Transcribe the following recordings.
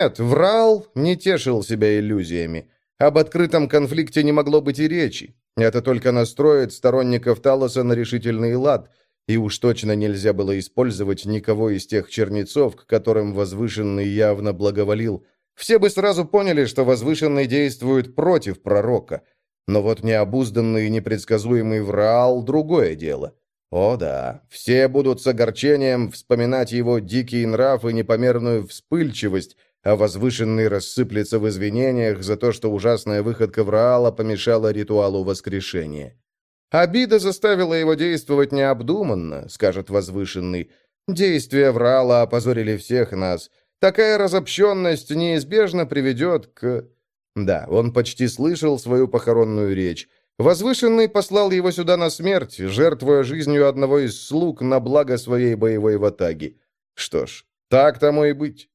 Нет, врал, не тешил себя иллюзиями. Об открытом конфликте не могло быть и речи. Это только настроит сторонников Талоса на решительный лад, и уж точно нельзя было использовать никого из тех чернецов, к которым Возвышенный явно благоволил. Все бы сразу поняли, что Возвышенный действует против пророка. Но вот необузданный и непредсказуемый Враал – другое дело. О да, все будут с огорчением вспоминать его дикий нрав и непомерную вспыльчивость, а возвышенный рассыплется в извинениях за то, что ужасная выходка Враала помешала ритуалу воскрешения. Обида заставила его действовать необдуманно, скажет возвышенный. Действия Враала опозорили всех нас. Такая разобщенность неизбежно приведет к... Да, он почти слышал свою похоронную речь. Возвышенный послал его сюда на смерть, жертвуя жизнью одного из слуг на благо своей боевой ватаги. Что ж, так тому и быть.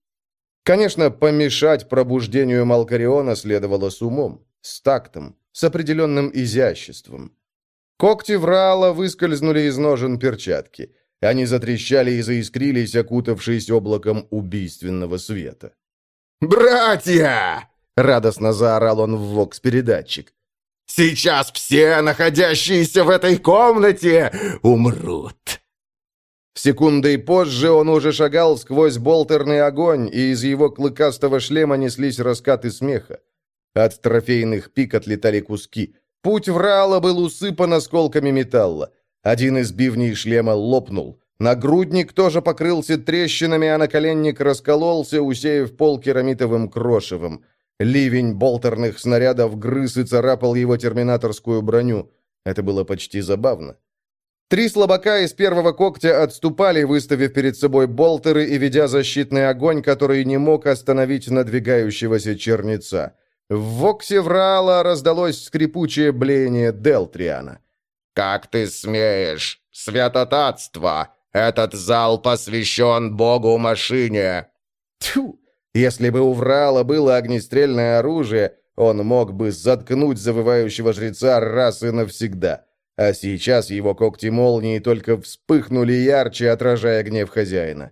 Конечно, помешать пробуждению Малкариона следовало с умом, с тактом, с определенным изяществом. Когти Врала выскользнули из ножен перчатки. Они затрещали и заискрились, окутавшись облаком убийственного света. «Братья!» — радостно заорал он в вокс-передатчик. «Сейчас все, находящиеся в этой комнате, умрут!» Секундой позже он уже шагал сквозь болтерный огонь, и из его клыкастого шлема неслись раскаты смеха. От трофейных пик отлетали куски. Путь врала был усыпан осколками металла. Один из бивней шлема лопнул. Нагрудник тоже покрылся трещинами, а наколенник раскололся, усеяв пол керамитовым крошевом. Ливень болтерных снарядов грыз и царапал его терминаторскую броню. Это было почти забавно. Три слабака из первого когтя отступали, выставив перед собой болтеры и ведя защитный огонь, который не мог остановить надвигающегося черница. В воксе Враала раздалось скрипучее блеяние Делтриана. «Как ты смеешь? Святотатство! Этот зал посвящен богу-машине!» Тьфу! Если бы у Враала было огнестрельное оружие, он мог бы заткнуть завывающего жреца раз и навсегда. А сейчас его когти молнии только вспыхнули ярче, отражая гнев хозяина.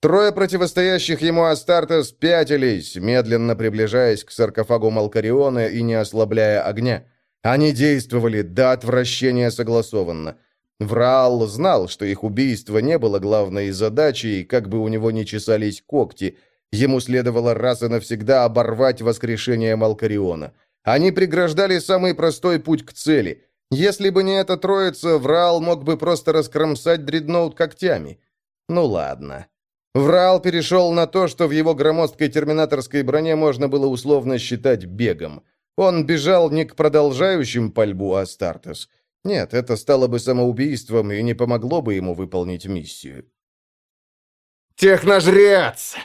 Трое противостоящих ему Астарта спятились, медленно приближаясь к саркофагу Малкариона и не ослабляя огня. Они действовали до отвращения согласованно. Враал знал, что их убийство не было главной задачей, как бы у него ни чесались когти. Ему следовало раз и навсегда оборвать воскрешение Малкариона. Они преграждали самый простой путь к цели – если бы не эта троица, Врал мог бы просто раскромсать дредноут когтями. Ну ладно. Врал перешел на то, что в его громоздкой терминаторской броне можно было условно считать бегом. Он бежал не к продолжающим пальбу Астартес. Нет, это стало бы самоубийством и не помогло бы ему выполнить миссию. «Техножрец!»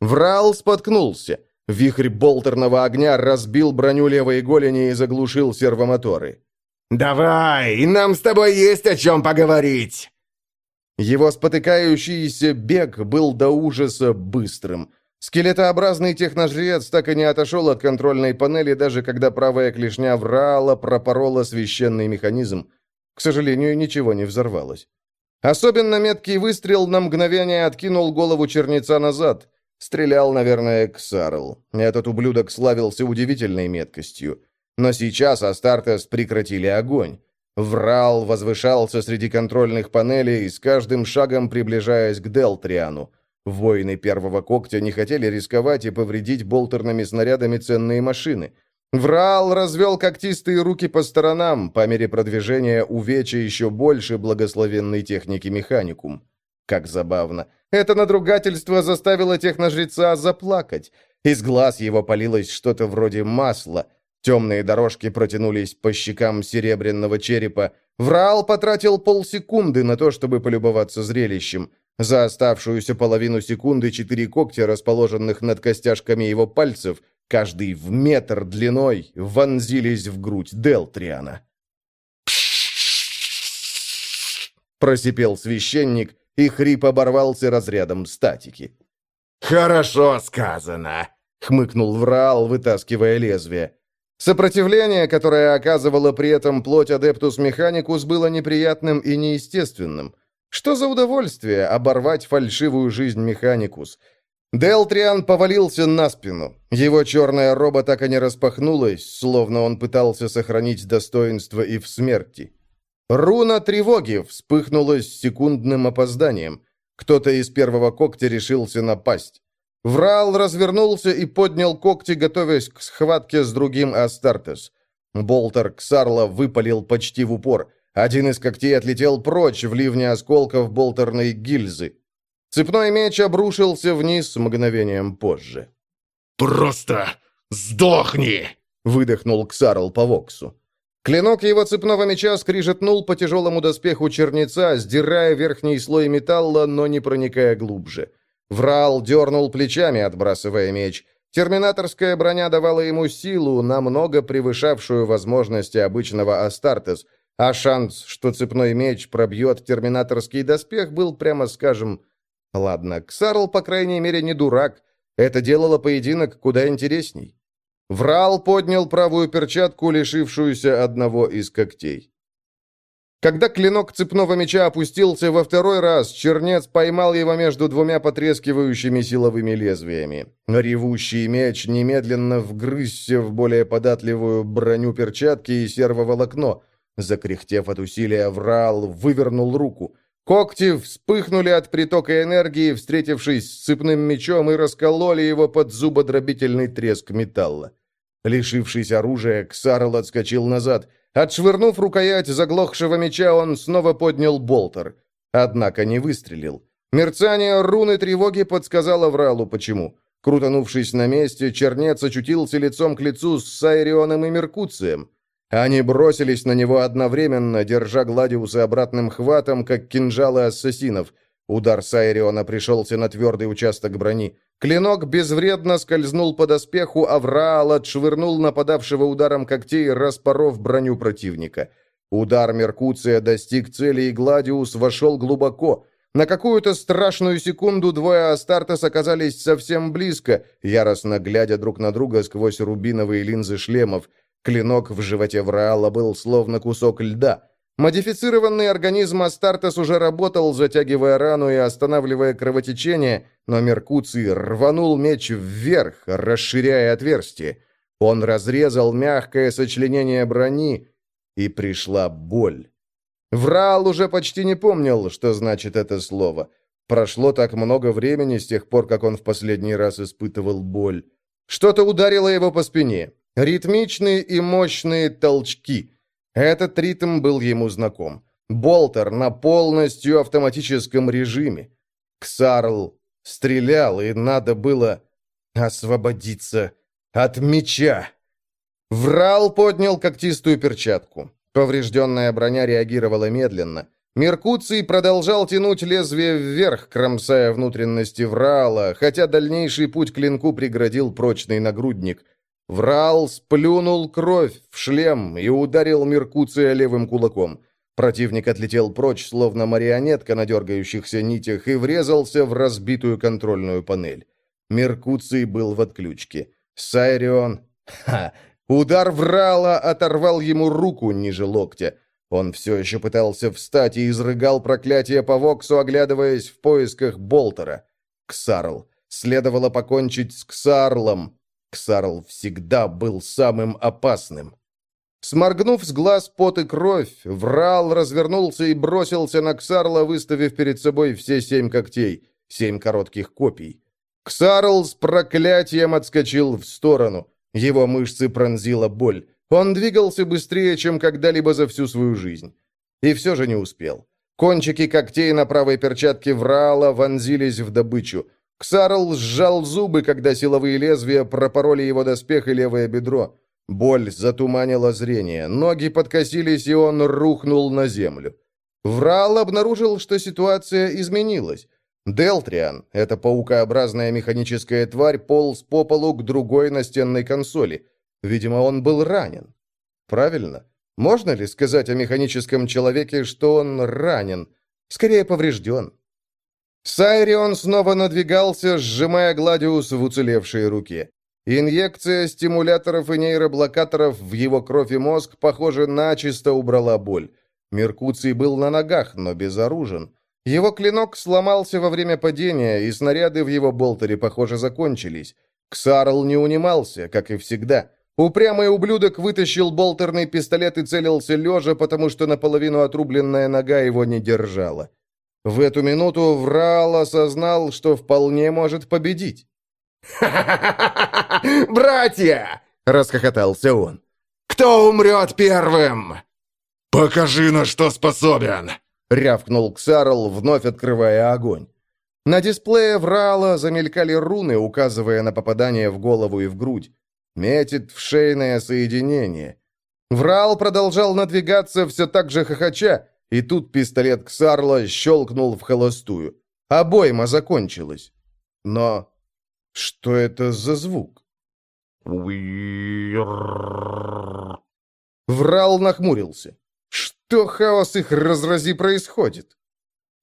Врал споткнулся. Вихрь болтерного огня разбил броню левой голени и заглушил сервомоторы. «Давай, нам с тобой есть о чем поговорить!» Его спотыкающийся бег был до ужаса быстрым. Скелетообразный техножрец так и не отошел от контрольной панели, даже когда правая клешня врала, пропорола священный механизм. К сожалению, ничего не взорвалось. Особенно меткий выстрел на мгновение откинул голову черница назад. Стрелял, наверное, Ксарл. Этот ублюдок славился удивительной меткостью. Но сейчас Астартес прекратили огонь. Врал возвышался среди контрольных панелей, с каждым шагом приближаясь к Делтриану. Воины первого когтя не хотели рисковать и повредить болтерными снарядами ценные машины. Врал развел когтистые руки по сторонам, по мере продвижения увеча еще больше благословенной техники механикум. Как забавно. Это надругательство заставило техножреца заплакать. Из глаз его полилось что-то вроде масла. Темные дорожки протянулись по щекам серебряного черепа. Враал потратил полсекунды на то, чтобы полюбоваться зрелищем. За оставшуюся половину секунды четыре когтя, расположенных над костяшками его пальцев, каждый в метр длиной, вонзились в грудь Делтриана. Просипел священник, и хрип оборвался разрядом статики. «Хорошо сказано!» — хмыкнул Враал, вытаскивая лезвие. Сопротивление, которое оказывало при этом плоть Адептус Механикус, было неприятным и неестественным. Что за удовольствие оборвать фальшивую жизнь Механикус? Делтриан повалился на спину. Его черная роба так и не распахнулась, словно он пытался сохранить достоинство и в смерти. Руна тревоги вспыхнула с секундным опозданием. Кто-то из первого когтя решился напасть. Врал развернулся и поднял когти, готовясь к схватке с другим Астартес. Болтер Ксарла выпалил почти в упор. Один из когтей отлетел прочь в ливне осколков болтерной гильзы. Цепной меч обрушился вниз с мгновением позже. «Просто сдохни!» — выдохнул Ксарл по воксу. Клинок его цепного меча скрижетнул по тяжелому доспеху черница, сдирая верхний слой металла, но не проникая глубже. Врал дернул плечами, отбрасывая меч. Терминаторская броня давала ему силу, намного превышавшую возможности обычного Астартес, а шанс, что цепной меч пробьет терминаторский доспех, был, прямо скажем, Ладно, Ксарл, по крайней мере, не дурак. Это делало поединок куда интересней. Врал поднял правую перчатку, лишившуюся одного из когтей. Когда клинок цепного меча опустился во второй раз, чернец поймал его между двумя потрескивающими силовыми лезвиями. Ревущий меч немедленно вгрызся в более податливую броню перчатки и сервоволокно. Закряхтев от усилия, Врал вывернул руку. Когти вспыхнули от притока энергии, встретившись с цепным мечом, и раскололи его под зубодробительный треск металла. Лишившись оружия, Ксарл отскочил назад. Отшвырнув рукоять заглохшего меча, он снова поднял болтер. Однако не выстрелил. Мерцание руны тревоги подсказало Вралу, почему. Крутанувшись на месте, чернец очутился лицом к лицу с Сайрионом и Меркуцием. Они бросились на него одновременно, держа Гладиуса обратным хватом, как кинжалы ассасинов. Удар Сайриона пришелся на твердый участок брони. Клинок безвредно скользнул по доспеху, а Враал отшвырнул нападавшего ударом когтей, распоров броню противника. Удар Меркуция достиг цели, и Гладиус вошел глубоко. На какую-то страшную секунду двое Астартес оказались совсем близко, яростно глядя друг на друга сквозь рубиновые линзы шлемов. Клинок в животе Враала был словно кусок льда. Модифицированный организм Астартес уже работал, затягивая рану и останавливая кровотечение, но Меркуций рванул меч вверх, расширяя отверстие. Он разрезал мягкое сочленение брони, и пришла боль. Враал уже почти не помнил, что значит это слово. Прошло так много времени с тех пор, как он в последний раз испытывал боль. Что-то ударило его по спине. Ритмичные и мощные толчки. Этот ритм был ему знаком. Болтер на полностью автоматическом режиме. Ксарл стрелял, и надо было освободиться от меча. Врал поднял когтистую перчатку. Поврежденная броня реагировала медленно. Меркуций продолжал тянуть лезвие вверх, кромсая внутренности Врала, хотя дальнейший путь клинку преградил прочный нагрудник. Врал сплюнул кровь в шлем и ударил Меркуция левым кулаком. Противник отлетел прочь, словно марионетка на дергающихся нитях, и врезался в разбитую контрольную панель. Меркуций был в отключке. Сайрион... Ха! Удар врала оторвал ему руку ниже локтя. Он все еще пытался встать и изрыгал проклятие по Воксу, оглядываясь в поисках Болтера. Ксарл. Следовало покончить с Ксарлом. Ксарл всегда был самым опасным. Сморгнув с глаз пот и кровь, Врал развернулся и бросился на Ксарла, выставив перед собой все семь когтей, семь коротких копий. Ксарл с проклятием отскочил в сторону. Его мышцы пронзила боль. Он двигался быстрее, чем когда-либо за всю свою жизнь. И все же не успел. Кончики когтей на правой перчатке Врала вонзились в добычу. Ксарл сжал зубы, когда силовые лезвия пропороли его доспех и левое бедро. Боль затуманила зрение, ноги подкосились, и он рухнул на землю. Врал обнаружил, что ситуация изменилась. Делтриан, эта паукообразная механическая тварь, полз по полу к другой настенной консоли. Видимо, он был ранен. Правильно? Можно ли сказать о механическом человеке, что он ранен? Скорее, поврежден. Сайрион снова надвигался, сжимая Гладиус в уцелевшей руке. Инъекция стимуляторов и нейроблокаторов в его кровь и мозг, похоже, начисто убрала боль. Меркуций был на ногах, но безоружен. Его клинок сломался во время падения, и снаряды в его болтере, похоже, закончились. Ксарл не унимался, как и всегда. Упрямый ублюдок вытащил болтерный пистолет и целился лежа, потому что наполовину отрубленная нога его не держала. В эту минуту Врал осознал, что вполне может победить. «Братья!» — расхохотался он. «Кто умрет первым?» «Покажи, на что способен!» — рявкнул Ксарл, вновь открывая огонь. На дисплее Врала замелькали руны, указывая на попадание в голову и в грудь. Метит в шейное соединение. Врал продолжал надвигаться все так же хохоча, и тут пистолет Ксарла щелкнул в холостую. Обойма закончилась. Но что это за звук? Врал нахмурился. Что хаос их разрази происходит?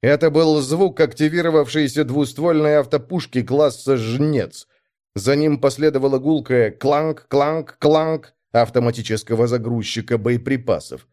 Это был звук активировавшейся двуствольной автопушки класса «Жнец». За ним последовало гулкое «кланг, кланг, кланг» автоматического загрузчика боеприпасов.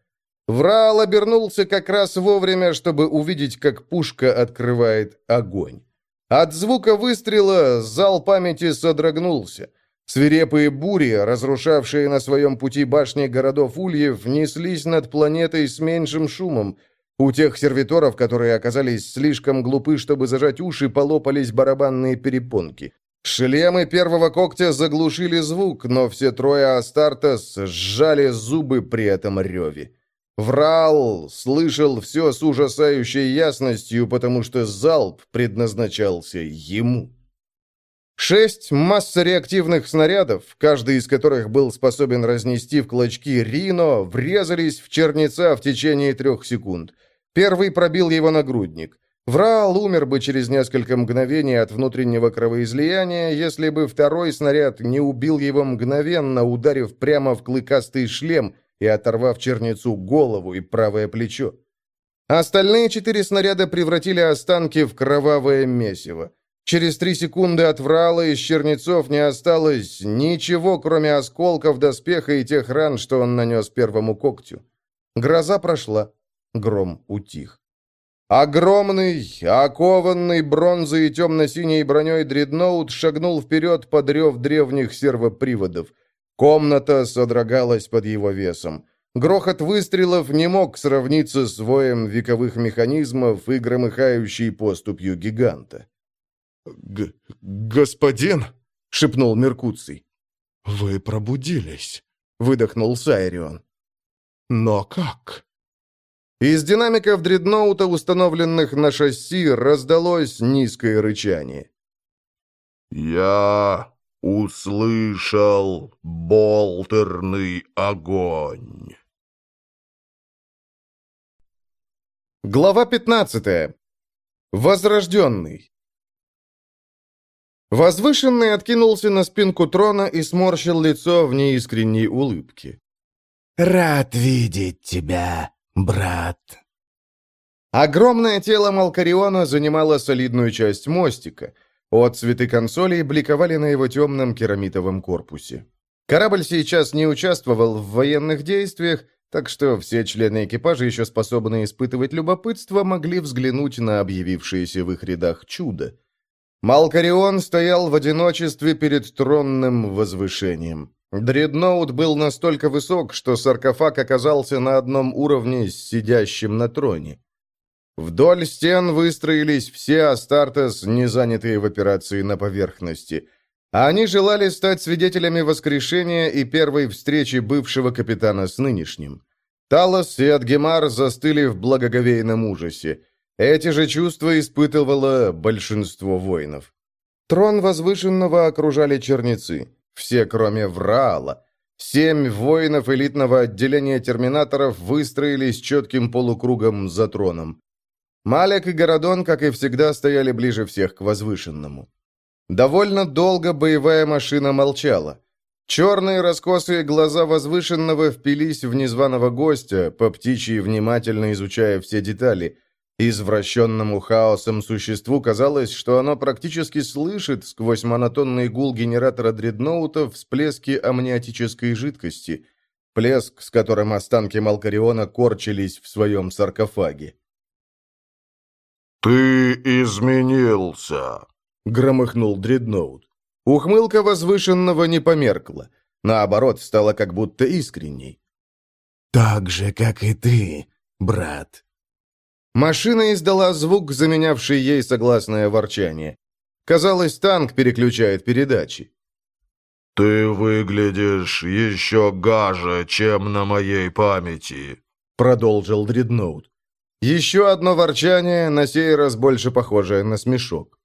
Врал обернулся как раз вовремя, чтобы увидеть, как пушка открывает огонь. От звука выстрела зал памяти содрогнулся. Свирепые бури, разрушавшие на своем пути башни городов Ульев, неслись над планетой с меньшим шумом. У тех сервиторов, которые оказались слишком глупы, чтобы зажать уши, полопались барабанные перепонки. Шлемы первого когтя заглушили звук, но все трое Астартес сжали зубы при этом реве. Врал слышал все с ужасающей ясностью, потому что залп предназначался ему. Шесть массореактивных снарядов, каждый из которых был способен разнести в клочки Рино, врезались в черница в течение трех секунд. Первый пробил его нагрудник. Врал умер бы через несколько мгновений от внутреннего кровоизлияния, если бы второй снаряд не убил его мгновенно, ударив прямо в клыкастый шлем и оторвав черницу голову и правое плечо. Остальные четыре снаряда превратили останки в кровавое месиво. Через три секунды от Врала из чернецов не осталось ничего, кроме осколков доспеха и тех ран, что он нанес первому когтю. Гроза прошла, гром утих. Огромный, окованный бронзой и темно-синей броней дредноут шагнул вперед под рев древних сервоприводов. Комната содрогалась под его весом. Грохот выстрелов не мог сравниться с воем вековых механизмов и громыхающей поступью гиганта. Г «Господин!» — шепнул Меркуций. «Вы пробудились», — выдохнул Сайрион. «Но как?» Из динамиков дредноута, установленных на шасси, раздалось низкое рычание. «Я услышал болтерный огонь». Глава 15. Возрожденный. Возвышенный откинулся на спинку трона и сморщил лицо в неискренней улыбке. «Рад видеть тебя, брат». Огромное тело Малкариона занимало солидную часть мостика. Отцветы консолей бликовали на его темном керамитовом корпусе. Корабль сейчас не участвовал в военных действиях, так что все члены экипажа, еще способные испытывать любопытство, могли взглянуть на объявившееся в их рядах чудо. Малкарион стоял в одиночестве перед тронным возвышением. Дредноут был настолько высок, что саркофаг оказался на одном уровне с сидящим на троне. Вдоль стен выстроились все Астартес, не занятые в операции на поверхности. Они желали стать свидетелями воскрешения и первой встречи бывшего капитана с нынешним. Талос и Адгемар застыли в благоговейном ужасе. Эти же чувства испытывало большинство воинов. Трон возвышенного окружали черницы. Все, кроме Враала. Семь воинов элитного отделения терминаторов выстроились четким полукругом за троном. Малек и Городон, как и всегда, стояли ближе всех к возвышенному. Довольно долго боевая машина молчала. Черные раскосые глаза возвышенного впились в незваного гостя, по птичьи внимательно изучая все детали – Извращенному хаосом существу казалось, что оно практически слышит сквозь монотонный гул генератора дредноута всплески амниотической жидкости, плеск, с которым останки Малкариона корчились в своем саркофаге. «Ты изменился», — громыхнул дредноут. Ухмылка возвышенного не померкла. Наоборот, стала как будто искренней. «Так же, как и ты, брат». Машина издала звук, заменявший ей согласное ворчание. Казалось, танк переключает передачи. «Ты выглядишь еще гаже, чем на моей памяти», — продолжил дредноут. Еще одно ворчание, на сей раз больше похожее на смешок.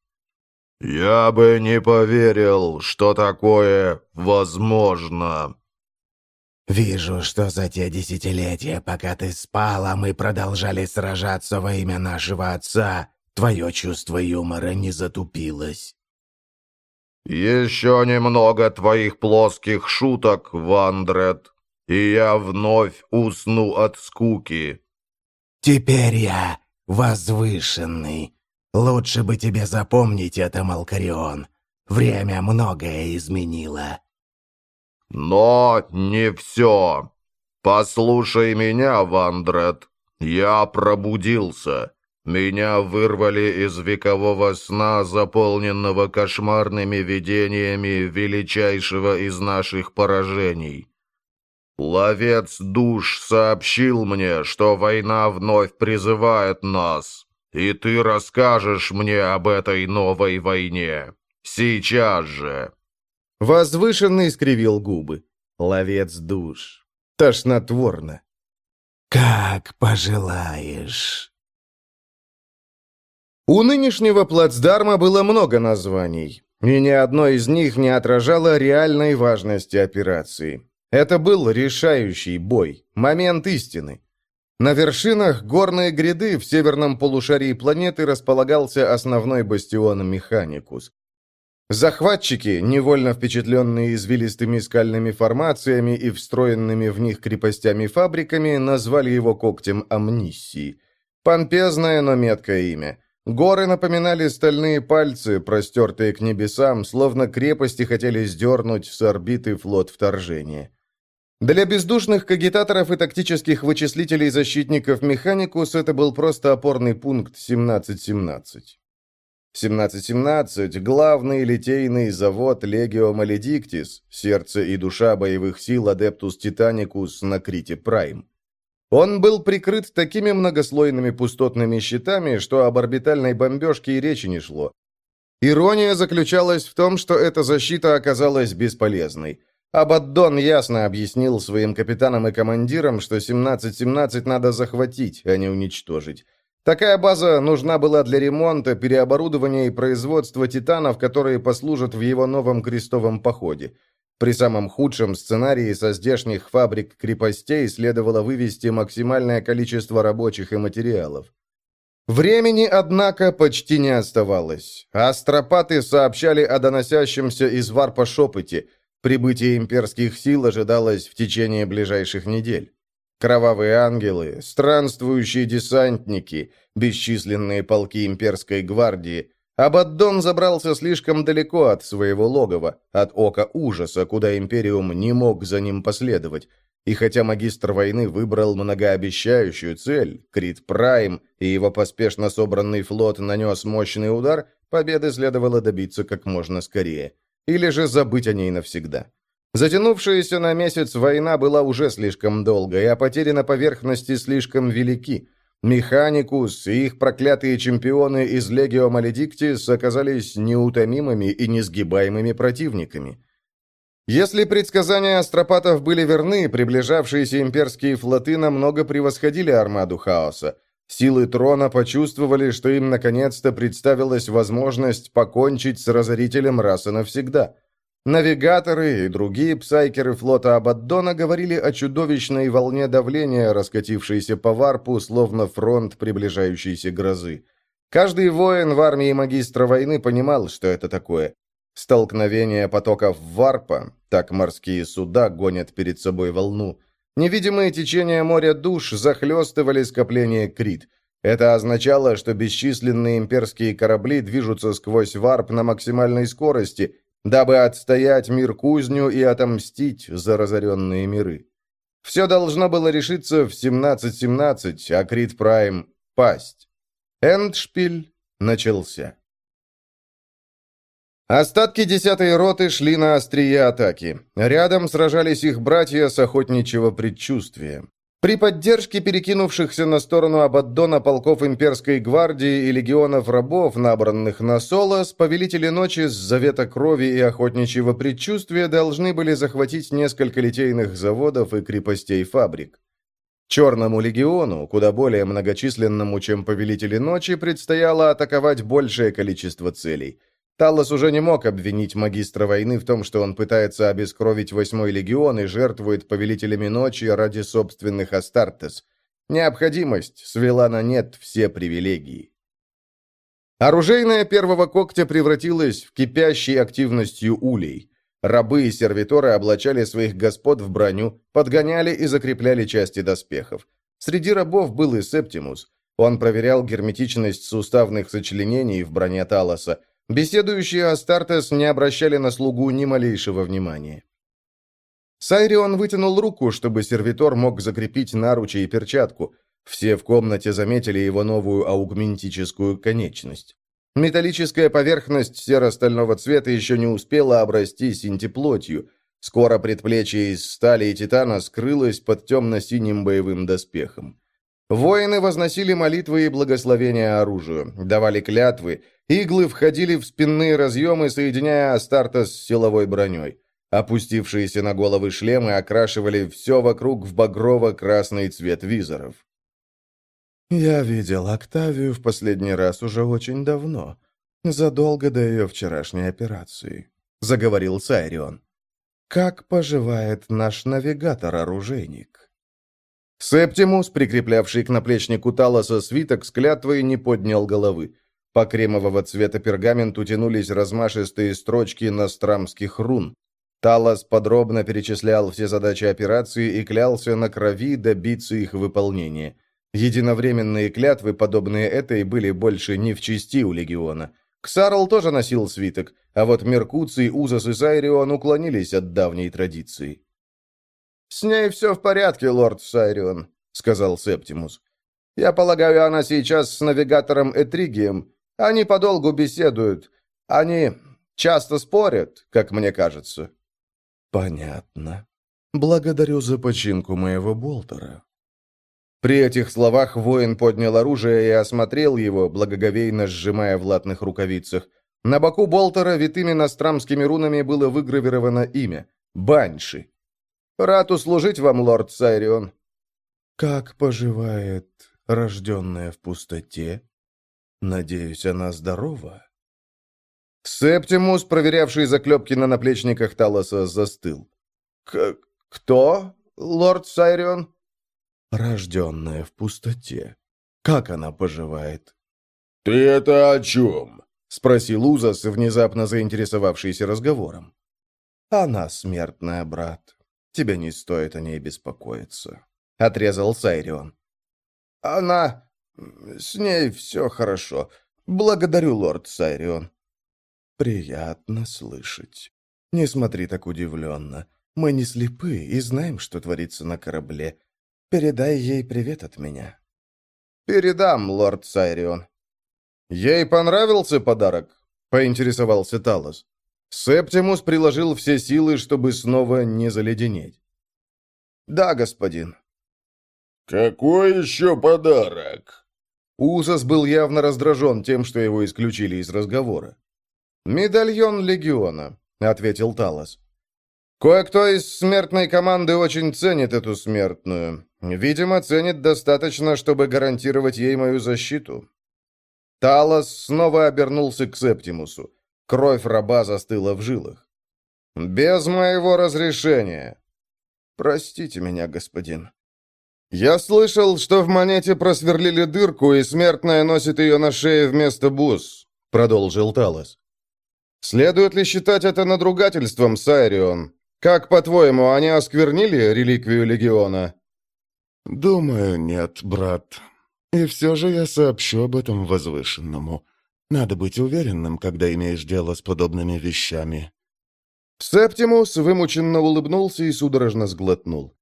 «Я бы не поверил, что такое возможно». «Вижу, что за те десятилетия, пока ты спал, а мы продолжали сражаться во имя нашего отца, твое чувство юмора не затупилось». «Еще немного твоих плоских шуток, Вандред, и я вновь усну от скуки». «Теперь я возвышенный. Лучше бы тебе запомнить это, Малкарион. Время многое изменило». «Но не все. Послушай меня, Вандред. Я пробудился. Меня вырвали из векового сна, заполненного кошмарными видениями величайшего из наших поражений. Ловец душ сообщил мне, что война вновь призывает нас, и ты расскажешь мне об этой новой войне. Сейчас же!» Возвышенный скривил губы. Ловец душ. Тошнотворно. «Как пожелаешь». У нынешнего плацдарма было много названий, и ни одно из них не отражало реальной важности операции. Это был решающий бой, момент истины. На вершинах горной гряды в северном полушарии планеты располагался основной бастион Механикус. Захватчики, невольно впечатленные извилистыми скальными формациями и встроенными в них крепостями-фабриками, назвали его когтем амнисии. Помпезное, но меткое имя. Горы напоминали стальные пальцы, простертые к небесам, словно крепости хотели сдернуть с орбиты флот вторжения. Для бездушных кагитаторов и тактических вычислителей защитников Механикус это был просто опорный пункт 1717. 1717 – главный литейный завод Legio Maledictis, сердце и душа боевых сил Adeptus Titanicus на Крите Прайм. Он был прикрыт такими многослойными пустотными щитами, что об орбитальной бомбежке и речи не шло. Ирония заключалась в том, что эта защита оказалась бесполезной. Абаддон ясно объяснил своим капитанам и командирам, что 17-17 надо захватить, а не уничтожить. Такая база нужна была для ремонта, переоборудования и производства титанов, которые послужат в его новом крестовом походе. При самом худшем сценарии со здешних фабрик-крепостей следовало вывести максимальное количество рабочих и материалов. Времени, однако, почти не оставалось. Астропаты сообщали о доносящемся из варпа шепоте. Прибытие имперских сил ожидалось в течение ближайших недель. Кровавые ангелы, странствующие десантники, бесчисленные полки имперской гвардии, Абаддон забрался слишком далеко от своего логова, от ока ужаса, куда Империум не мог за ним последовать. И хотя магистр войны выбрал многообещающую цель, Крит Прайм, и его поспешно собранный флот нанес мощный удар, победы следовало добиться как можно скорее. Или же забыть о ней навсегда. Затянувшаяся на месяц война была уже слишком долгой, а потери на поверхности слишком велики – Механикус и их проклятые чемпионы из Легио Маледиктис оказались неутомимыми и несгибаемыми противниками. Если предсказания астропатов были верны, приближавшиеся имперские флоты намного превосходили армаду хаоса. Силы трона почувствовали, что им наконец-то представилась возможность покончить с разорителем расы навсегда – Навигаторы и другие псайкеры флота Абаддона говорили о чудовищной волне давления, раскатившейся по варпу, словно фронт приближающейся грозы. Каждый воин в армии магистра войны понимал, что это такое. Столкновение потоков варпа, так морские суда гонят перед собой волну. Невидимые течения моря душ захлестывали скопление Крит. Это означало, что бесчисленные имперские корабли движутся сквозь варп на максимальной скорости – дабы отстоять мир-кузню и отомстить за разоренные миры. Все должно было решиться в 17.17, а Крит Прайм — пасть. Эндшпиль начался. Остатки десятой роты шли на острие атаки. Рядом сражались их братья с охотничьего предчувствия. При поддержке перекинувшихся на сторону Абаддона полков имперской гвардии и легионов рабов, набранных на Солос, повелители ночи с Завета Крови и Охотничьего Предчувствия должны были захватить несколько литейных заводов и крепостей фабрик. Черному легиону, куда более многочисленному, чем повелители ночи, предстояло атаковать большее количество целей – Талос уже не мог обвинить магистра войны в том, что он пытается обескровить восьмой легион и жертвует повелителями ночи ради собственных Астартес. Необходимость свела на нет все привилегии. Оружейная первого когтя превратилась в кипящей активностью улей. Рабы и сервиторы облачали своих господ в броню, подгоняли и закрепляли части доспехов. Среди рабов был и Септимус. Он проверял герметичность суставных сочленений в броне Талоса, Беседующие Астартес не обращали на слугу ни малейшего внимания. Сайрион вытянул руку, чтобы сервитор мог закрепить наручи и перчатку. Все в комнате заметили его новую аугментическую конечность. Металлическая поверхность серо-стального цвета еще не успела обрасти синтеплотью. Скоро предплечье из стали и титана скрылось под темно-синим боевым доспехом. Воины возносили молитвы и благословения оружию, давали клятвы, Иглы входили в спинные разъемы, соединяя Астарта с силовой броней. Опустившиеся на головы шлемы окрашивали все вокруг в багрово-красный цвет визоров. «Я видел Октавию в последний раз уже очень давно, задолго до ее вчерашней операции», — заговорил Сайрион. «Как поживает наш навигатор-оружейник?» Септимус, прикреплявший к наплечнику Талоса свиток с клятвой, не поднял головы. По кремового цвета пергаменту тянулись размашистые строчки настрамских рун. Талос подробно перечислял все задачи операции и клялся на крови добиться их выполнения. Единовременные клятвы, подобные этой, были больше не в чести у легиона. Ксарл тоже носил свиток, а вот Меркуций, Узас и Сайрион уклонились от давней традиции. «С ней все в порядке, лорд Сайрион», — сказал Септимус. «Я полагаю, она сейчас с навигатором Этригием, они подолгу беседуют. Они часто спорят, как мне кажется». «Понятно. Благодарю за починку моего болтера». При этих словах воин поднял оружие и осмотрел его, благоговейно сжимая в латных рукавицах. На боку болтера витыми настрамскими рунами было выгравировано имя — Банши. «Рад услужить вам, лорд Сайрион». «Как поживает рожденная в пустоте?» Надеюсь, она здорова?» Септимус, проверявший заклепки на наплечниках Талоса, застыл. «К... кто, лорд Сайрион?» «Рожденная в пустоте. Как она поживает?» «Ты это о чем?» — спросил Узас, внезапно заинтересовавшийся разговором. «Она смертная, брат. Тебе не стоит о ней беспокоиться», — отрезал Сайрион. «Она «С ней все хорошо. Благодарю, лорд Сайрион». «Приятно слышать. Не смотри так удивленно. Мы не слепы и знаем, что творится на корабле. Передай ей привет от меня». «Передам, лорд Сайрион». «Ей понравился подарок?» — поинтересовался Талос. Септимус приложил все силы, чтобы снова не заледенеть. «Да, господин». «Какой еще подарок?» Узас был явно раздражен тем, что его исключили из разговора. «Медальон Легиона», — ответил Талос. «Кое-кто из смертной команды очень ценит эту смертную. Видимо, ценит достаточно, чтобы гарантировать ей мою защиту». Талос снова обернулся к Септимусу. Кровь раба застыла в жилах. «Без моего разрешения». «Простите меня, господин». «Я слышал, что в монете просверлили дырку, и смертная носит ее на шее вместо бус», — продолжил Талос. «Следует ли считать это надругательством, Сайрион? Как, по-твоему, они осквернили реликвию Легиона?» «Думаю, нет, брат. И все же я сообщу об этом возвышенному. Надо быть уверенным, когда имеешь дело с подобными вещами». Септимус вымученно улыбнулся и судорожно сглотнул.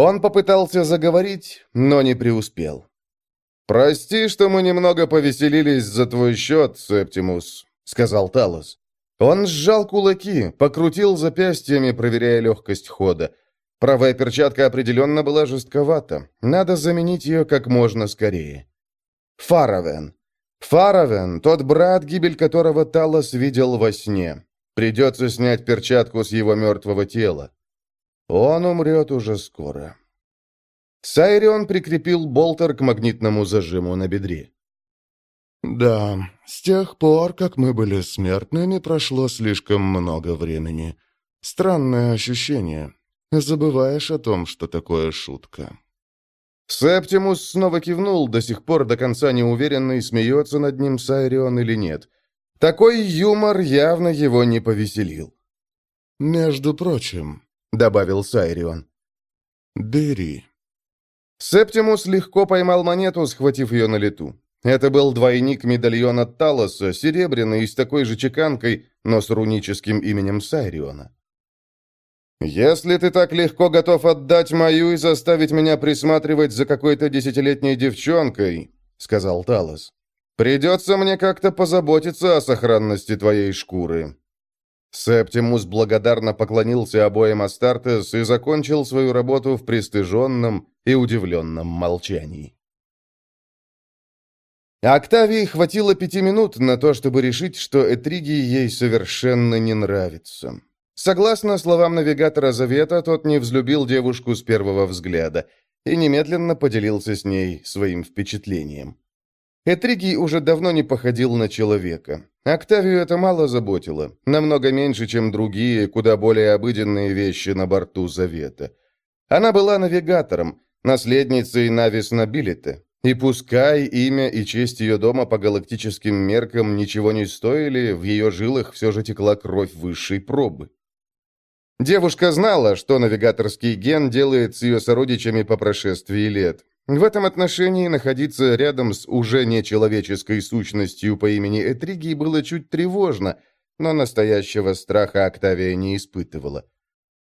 Он попытался заговорить, но не преуспел. «Прости, что мы немного повеселились за твой счет, Септимус», — сказал Талос. Он сжал кулаки, покрутил запястьями, проверяя легкость хода. Правая перчатка определенно была жестковата. Надо заменить ее как можно скорее. Фаравен. Фаравен, тот брат, гибель которого Талос видел во сне. Придется снять перчатку с его мертвого тела. Он умрет уже скоро. Сайрион прикрепил болтер к магнитному зажиму на бедре. «Да, с тех пор, как мы были смертными, прошло слишком много времени. Странное ощущение. Забываешь о том, что такое шутка». Септимус снова кивнул, до сих пор до конца неуверенный, смеется над ним Сайрион или нет. Такой юмор явно его не повеселил. «Между прочим», — добавил Сайрион, — «бери». Септимус легко поймал монету, схватив ее на лету. Это был двойник медальона Талоса, серебряный и с такой же чеканкой, но с руническим именем Сайриона. «Если ты так легко готов отдать мою и заставить меня присматривать за какой-то десятилетней девчонкой», — сказал Талос, — «придется мне как-то позаботиться о сохранности твоей шкуры». Септимус благодарно поклонился обоим Астартес и закончил свою работу в пристыженном и удивленном молчании. Октавии хватило пяти минут на то, чтобы решить, что Этригии ей совершенно не нравится. Согласно словам навигатора Завета, тот не взлюбил девушку с первого взгляда и немедленно поделился с ней своим впечатлением. Этригий уже давно не походил на человека. Октавию это мало заботило, намного меньше, чем другие, куда более обыденные вещи на борту Завета. Она была навигатором, наследницей Навис Нобилита, и пускай имя и честь ее дома по галактическим меркам ничего не стоили, в ее жилах все же текла кровь высшей пробы. Девушка знала, что навигаторский ген делает с ее сородичами по прошествии лет. В этом отношении находиться рядом с уже нечеловеческой сущностью по имени Этригий было чуть тревожно, но настоящего страха Октавия не испытывала.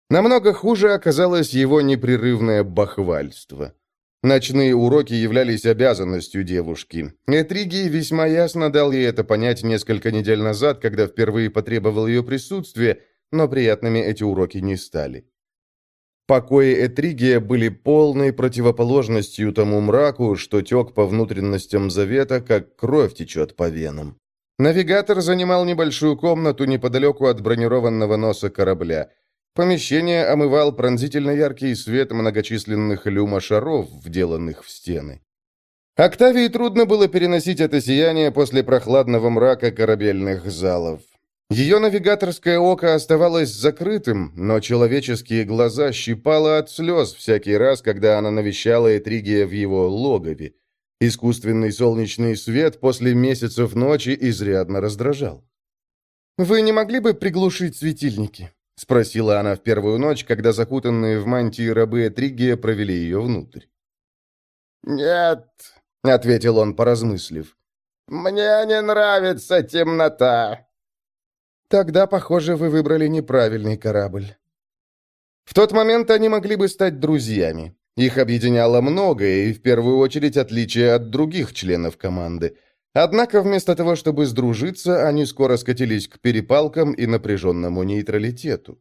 Намного хуже оказалось его непрерывное бахвальство. Ночные уроки являлись обязанностью девушки. Этригий весьма ясно дал ей это понять несколько недель назад, когда впервые потребовал ее присутствия, но приятными эти уроки не стали. Покои Этригия были полной противоположностью тому мраку, что тек по внутренностям Завета, как кровь течет по венам. Навигатор занимал небольшую комнату неподалеку от бронированного носа корабля – Помещение омывал пронзительно яркий свет многочисленных люмошаров, вделанных в стены. Октавии трудно было переносить это сияние после прохладного мрака корабельных залов. Ее навигаторское око оставалось закрытым, но человеческие глаза щипало от слез всякий раз, когда она навещала Этригия в его логове. Искусственный солнечный свет после месяцев ночи изрядно раздражал. «Вы не могли бы приглушить светильники?» — спросила она в первую ночь, когда закутанные в мантии рабы Этригия провели ее внутрь. «Нет», — ответил он, поразмыслив. «Мне не нравится темнота». «Тогда, похоже, вы выбрали неправильный корабль». В тот момент они могли бы стать друзьями. Их объединяло многое, и в первую очередь отличие от других членов команды. Однако вместо того, чтобы сдружиться, они скоро скатились к перепалкам и напряженному нейтралитету.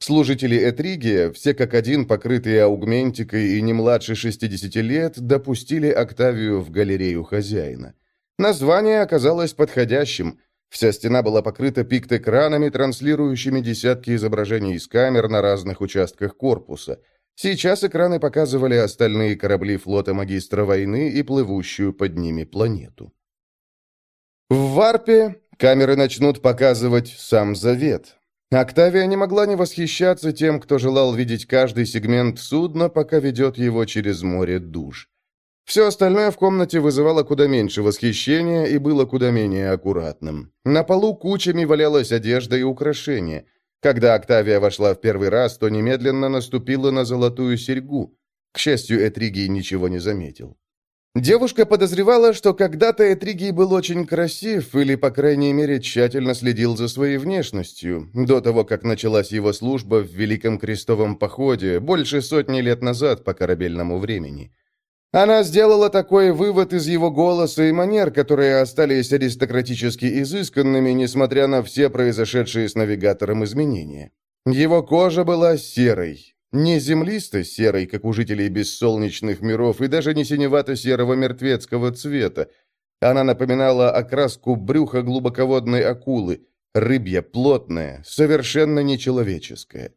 Служители Этригия, все как один покрытые аугментикой и не младше 60 лет, допустили Октавию в галерею хозяина. Название оказалось подходящим. Вся стена была покрыта пикт-экранами, транслирующими десятки изображений из камер на разных участках корпуса. Сейчас экраны показывали остальные корабли флота магистра войны и плывущую под ними планету. В Варпе камеры начнут показывать сам Завет. Октавия не могла не восхищаться тем, кто желал видеть каждый сегмент судна, пока ведет его через море душ. Все остальное в комнате вызывало куда меньше восхищения и было куда менее аккуратным. На полу кучами валялась одежда и украшения. Когда Октавия вошла в первый раз, то немедленно наступила на золотую серьгу. К счастью, Этригий ничего не заметил. Девушка подозревала, что когда-то Этригий был очень красив или, по крайней мере, тщательно следил за своей внешностью, до того, как началась его служба в Великом Крестовом Походе больше сотни лет назад по корабельному времени. Она сделала такой вывод из его голоса и манер, которые остались аристократически изысканными, несмотря на все произошедшие с навигатором изменения. Его кожа была серой, не землисто-серой, как у жителей бессолнечных миров, и даже не синевато-серого мертвецкого цвета. Она напоминала окраску брюха глубоководной акулы, рыбья, плотная, совершенно нечеловеческая.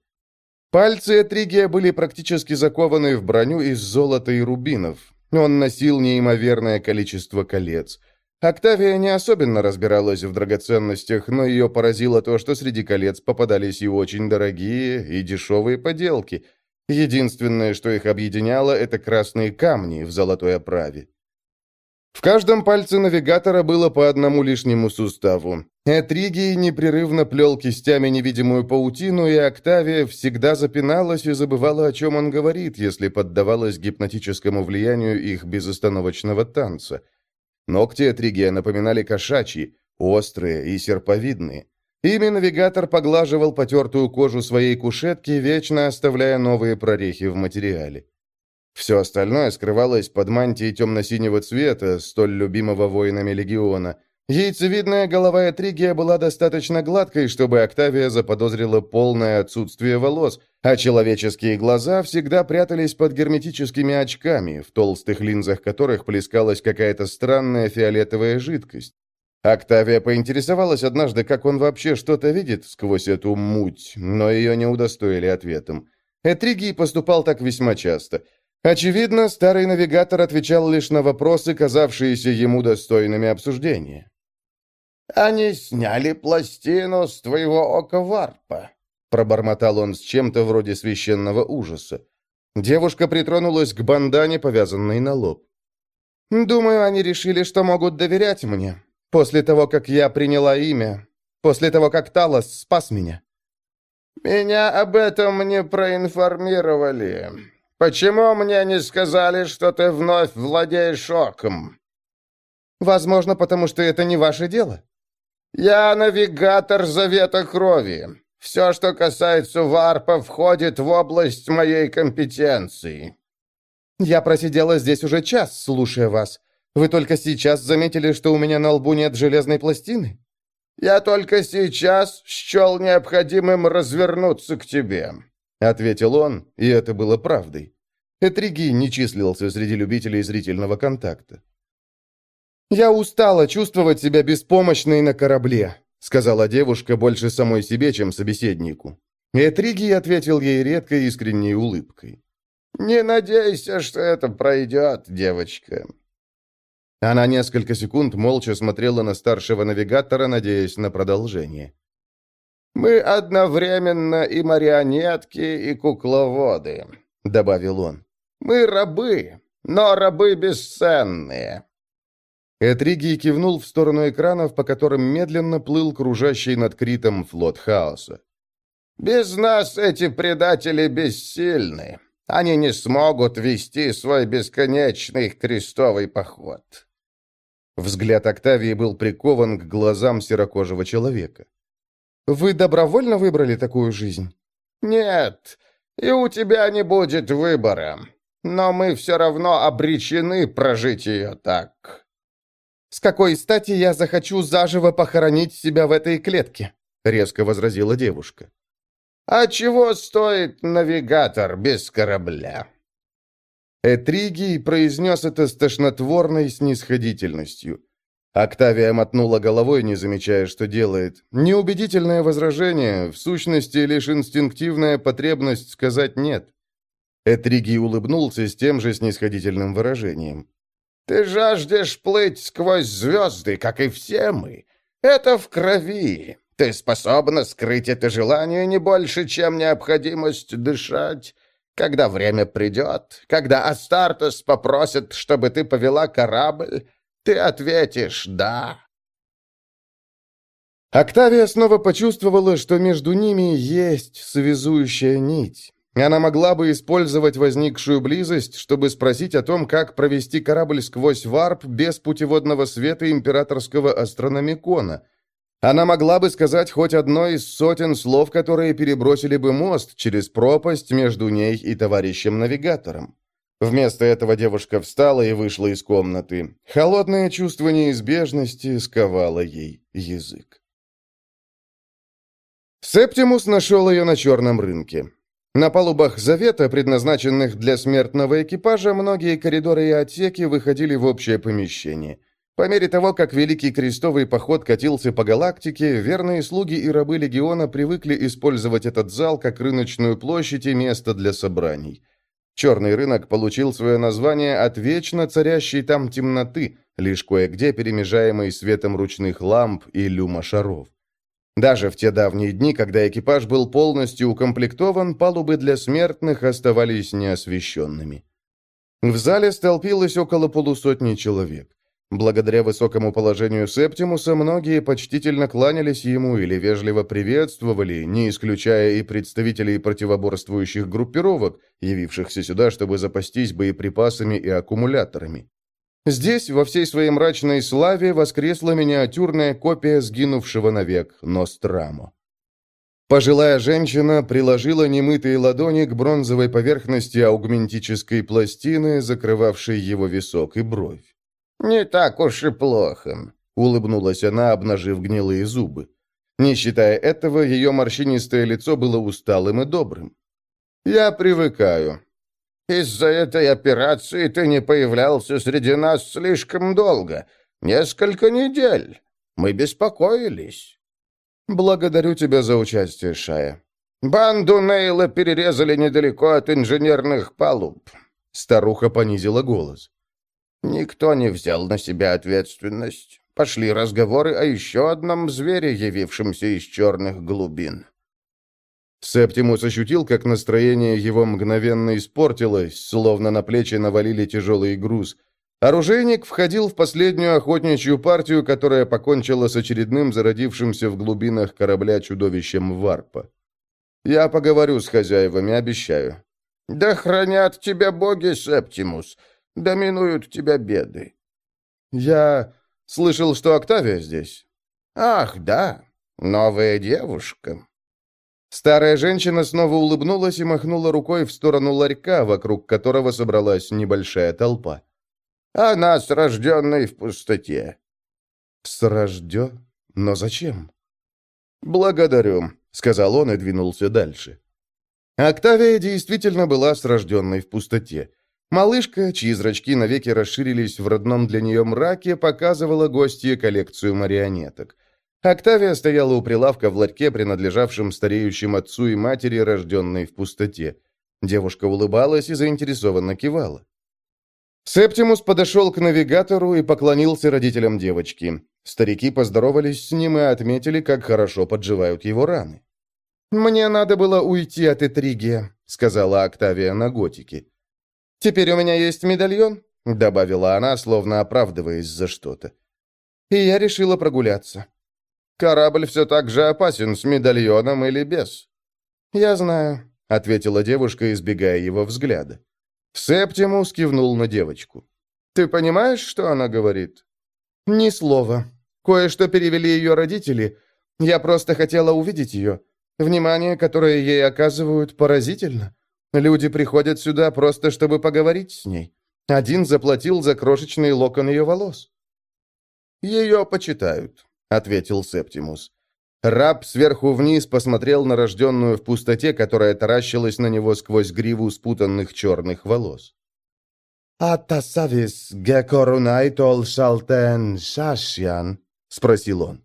Пальцы Этригия были практически закованы в броню из золота и рубинов. Он носил неимоверное количество колец. Октавия не особенно разбиралась в драгоценностях, но ее поразило то, что среди колец попадались и очень дорогие, и дешевые поделки. Единственное, что их объединяло, это красные камни в золотой оправе. В каждом пальце навигатора было по одному лишнему суставу. Этригий непрерывно плел кистями невидимую паутину, и Октавия всегда запиналась и забывала, о чем он говорит, если поддавалась гипнотическому влиянию их безостановочного танца. Ногти Этригия напоминали кошачьи, острые и серповидные. Ими навигатор поглаживал потертую кожу своей кушетки, вечно оставляя новые прорехи в материале. Все остальное скрывалось под мантией темно-синего цвета, столь любимого воинами легиона. Яйцевидная голова Этригия была достаточно гладкой, чтобы Октавия заподозрила полное отсутствие волос, а человеческие глаза всегда прятались под герметическими очками, в толстых линзах которых плескалась какая-то странная фиолетовая жидкость. Октавия поинтересовалась однажды, как он вообще что-то видит сквозь эту муть, но ее не удостоили ответом. Этригий поступал так весьма часто – Очевидно, старый навигатор отвечал лишь на вопросы, казавшиеся ему достойными обсуждения. «Они сняли пластину с твоего ока варпа», — пробормотал он с чем-то вроде священного ужаса. Девушка притронулась к бандане, повязанной на лоб. «Думаю, они решили, что могут доверять мне. После того, как я приняла имя. После того, как Талос спас меня». «Меня об этом не проинформировали. Почему мне не сказали, что ты вновь владеешь оком?» «Возможно, потому что это не ваше дело». «Я навигатор Завета Крови. Все, что касается варпа, входит в область моей компетенции». «Я просидела здесь уже час, слушая вас. Вы только сейчас заметили, что у меня на лбу нет железной пластины?» «Я только сейчас счел необходимым развернуться к тебе. — ответил он, и это было правдой. Этриги не числился среди любителей зрительного контакта. «Я устала чувствовать себя беспомощной на корабле», — сказала девушка больше самой себе, чем собеседнику. Этриги ответил ей редкой искренней улыбкой. «Не надейся, что это пройдет, девочка». Она несколько секунд молча смотрела на старшего навигатора, надеясь на продолжение. «Мы одновременно и марионетки, и кукловоды», — добавил он. «Мы рабы, но рабы бесценные». Этригий кивнул в сторону экранов, по которым медленно плыл кружащий над Критом флот хаоса. «Без нас эти предатели бессильны. Они не смогут вести свой бесконечный крестовый поход». Взгляд Октавии был прикован к глазам серокожего человека. Вы добровольно выбрали такую жизнь? Нет, и у тебя не будет выбора. Но мы все равно обречены прожить ее так. С какой стати я захочу заживо похоронить себя в этой клетке? Резко возразила девушка. А чего стоит навигатор без корабля? Этригий произнес это с тошнотворной снисходительностью. Октавия мотнула головой, не замечая, что делает. Неубедительное возражение, в сущности, лишь инстинктивная потребность сказать «нет». Этриги улыбнулся с тем же снисходительным выражением. «Ты жаждешь плыть сквозь звезды, как и все мы. Это в крови. Ты способна скрыть это желание не больше, чем необходимость дышать. Когда время придет, когда Астартес попросит, чтобы ты повела корабль, ты ответишь «да». Октавия снова почувствовала, что между ними есть связующая нить. Она могла бы использовать возникшую близость, чтобы спросить о том, как провести корабль сквозь варп без путеводного света императорского астрономикона. Она могла бы сказать хоть одно из сотен слов, которые перебросили бы мост через пропасть между ней и товарищем-навигатором. Вместо этого девушка встала и вышла из комнаты. Холодное чувство неизбежности сковало ей язык. Септимус нашел ее на черном рынке. На палубах Завета, предназначенных для смертного экипажа, многие коридоры и отсеки выходили в общее помещение. По мере того, как Великий Крестовый Поход катился по галактике, верные слуги и рабы Легиона привыкли использовать этот зал как рыночную площадь и место для собраний. Черный рынок получил свое название от вечно царящей там темноты, лишь кое-где перемежаемой светом ручных ламп и люма-шаров. Даже в те давние дни, когда экипаж был полностью укомплектован, палубы для смертных оставались неосвещенными. В зале столпилось около полусотни человек. Благодаря высокому положению Септимуса, многие почтительно кланялись ему или вежливо приветствовали, не исключая и представителей противоборствующих группировок, явившихся сюда, чтобы запастись боеприпасами и аккумуляторами. Здесь, во всей своей мрачной славе, воскресла миниатюрная копия сгинувшего навек Нострамо. Пожилая женщина приложила немытые ладони к бронзовой поверхности аугментической пластины, закрывавшей его висок и бровь. «Не так уж и плохо», — улыбнулась она, обнажив гнилые зубы. Не считая этого, ее морщинистое лицо было усталым и добрым. «Я привыкаю». «Из-за этой операции ты не появлялся среди нас слишком долго. Несколько недель. Мы беспокоились». «Благодарю тебя за участие, Шая». «Банду Нейла перерезали недалеко от инженерных палуб». Старуха понизила голос. Никто не взял на себя ответственность. Пошли разговоры о еще одном звере, явившемся из черных глубин. Септимус ощутил, как настроение его мгновенно испортилось, словно на плечи навалили тяжелый груз. Оружейник входил в последнюю охотничью партию, которая покончила с очередным зародившимся в глубинах корабля чудовищем Варпа. «Я поговорю с хозяевами, обещаю». «Да хранят тебя боги, Септимус! Доминуют тебя беды». «Я слышал, что Октавия здесь». «Ах, да, новая девушка». Старая женщина снова улыбнулась и махнула рукой в сторону ларька, вокруг которого собралась небольшая толпа. «Она с рожденной в пустоте». «С рождё? Но зачем?» «Благодарю», — сказал он и двинулся дальше. Октавия действительно была с рожденной в пустоте. Малышка, чьи зрачки навеки расширились в родном для нее мраке, показывала гостье коллекцию марионеток. Октавия стояла у прилавка в ларьке, принадлежавшем стареющим отцу и матери, рожденной в пустоте. Девушка улыбалась и заинтересованно кивала. Септимус подошел к навигатору и поклонился родителям девочки. Старики поздоровались с ним и отметили, как хорошо подживают его раны. «Мне надо было уйти от Этригия», — сказала Октавия на готике. «Теперь у меня есть медальон», — добавила она, словно оправдываясь за что-то. «И я решила прогуляться». «Корабль все так же опасен, с медальоном или без». «Я знаю», — ответила девушка, избегая его взгляда. Септимус кивнул на девочку. «Ты понимаешь, что она говорит?» «Ни слова. Кое-что перевели ее родители. Я просто хотела увидеть ее. Внимание, которое ей оказывают, поразительно. Люди приходят сюда просто, чтобы поговорить с ней. Один заплатил за крошечный локон ее волос». «Ее почитают», — ответил Септимус. Раб сверху вниз посмотрел на рожденную в пустоте, которая таращилась на него сквозь гриву спутанных черных волос. «Атасавис гекорунайтол шалтен шашьян?» — спросил он.